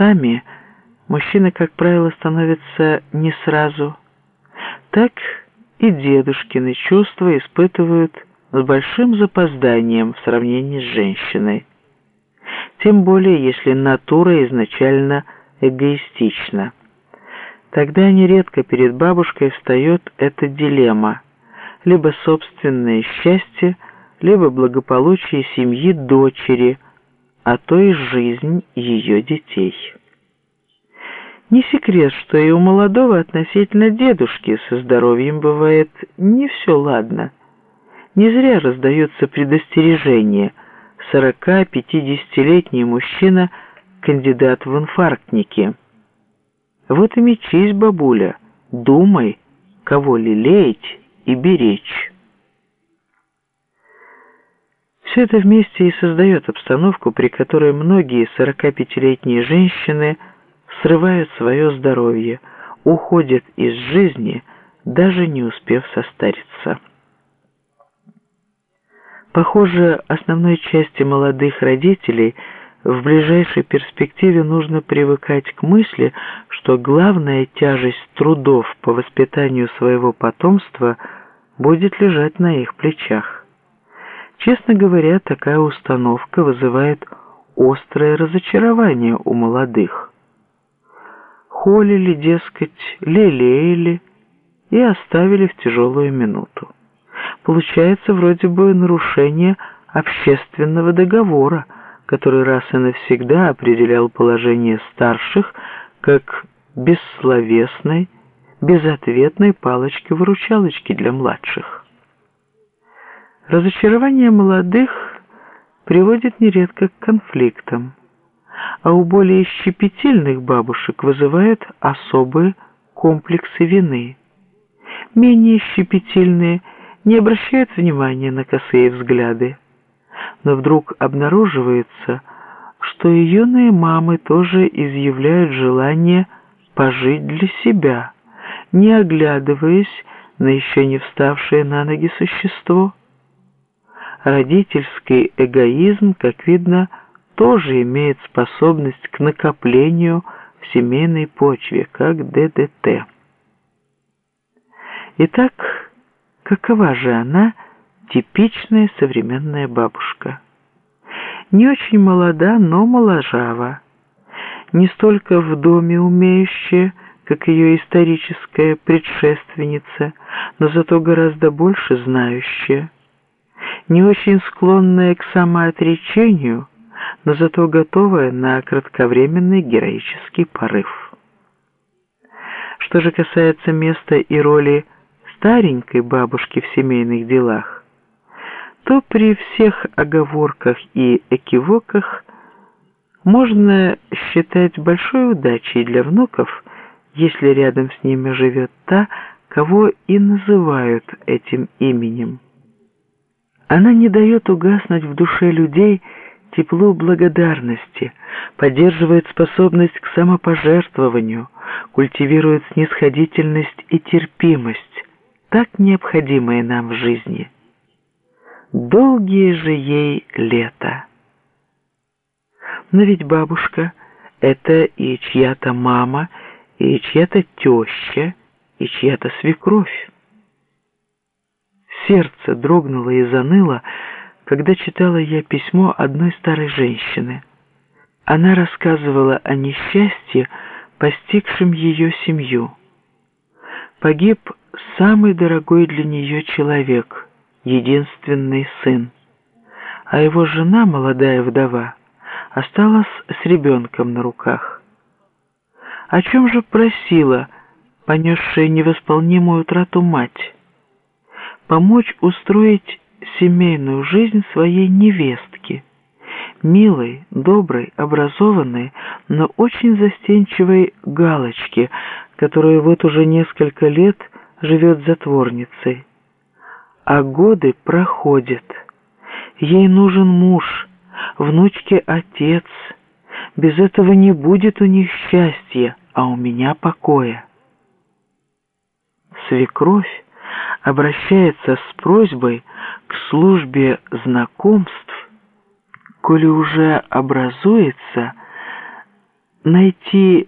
отцами мужчины, как правило, становятся не сразу, так и дедушкины чувства испытывают с большим запозданием в сравнении с женщиной. Тем более, если натура изначально эгоистична. Тогда нередко перед бабушкой встает эта дилемма – либо собственное счастье, либо благополучие семьи дочери, а то и жизнь ее детей. Не секрет, что и у молодого относительно дедушки со здоровьем бывает не все ладно. Не зря раздаются предостережения. 40-50-летний мужчина – кандидат в инфарктники. Вот и мечись, бабуля, думай, кого лелеять и беречь. Все это вместе и создает обстановку, при которой многие 45-летние женщины срывают свое здоровье, уходят из жизни, даже не успев состариться. Похоже, основной части молодых родителей в ближайшей перспективе нужно привыкать к мысли, что главная тяжесть трудов по воспитанию своего потомства будет лежать на их плечах. Честно говоря, такая установка вызывает острое разочарование у молодых. Холили, дескать, лелеяли и оставили в тяжелую минуту. Получается вроде бы нарушение общественного договора, который раз и навсегда определял положение старших как бессловесной, безответной палочки-выручалочки для младших. Разочарование молодых приводит нередко к конфликтам, а у более щепетильных бабушек вызывают особые комплексы вины. Менее щепетильные не обращают внимания на косые взгляды, но вдруг обнаруживается, что и юные мамы тоже изъявляют желание пожить для себя, не оглядываясь на еще не вставшее на ноги существо родительский эгоизм, как видно, тоже имеет способность к накоплению в семейной почве, как ДДТ. Итак, какова же она, типичная современная бабушка? Не очень молода, но моложава. Не столько в доме умеющая, как ее историческая предшественница, но зато гораздо больше знающая не очень склонная к самоотречению, но зато готовая на кратковременный героический порыв. Что же касается места и роли старенькой бабушки в семейных делах, то при всех оговорках и экивоках можно считать большой удачей для внуков, если рядом с ними живет та, кого и называют этим именем. Она не дает угаснуть в душе людей тепло благодарности, поддерживает способность к самопожертвованию, культивирует снисходительность и терпимость, так необходимые нам в жизни. Долгие же ей лета. Но ведь бабушка — это и чья-то мама, и чья-то теща, и чья-то свекровь. Сердце дрогнуло и заныло, когда читала я письмо одной старой женщины. Она рассказывала о несчастье, постигшем ее семью. Погиб самый дорогой для нее человек, единственный сын. А его жена, молодая вдова, осталась с ребенком на руках. О чем же просила, понесшая невосполнимую утрату мать? Помочь устроить семейную жизнь своей невестке, милой, доброй, образованной, но очень застенчивой галочке, которая вот уже несколько лет живет затворницей. А годы проходят. Ей нужен муж, внучке отец. Без этого не будет у них счастья, а у меня покоя. Свекровь обращается с просьбой к службе знакомств, коли уже образуется найти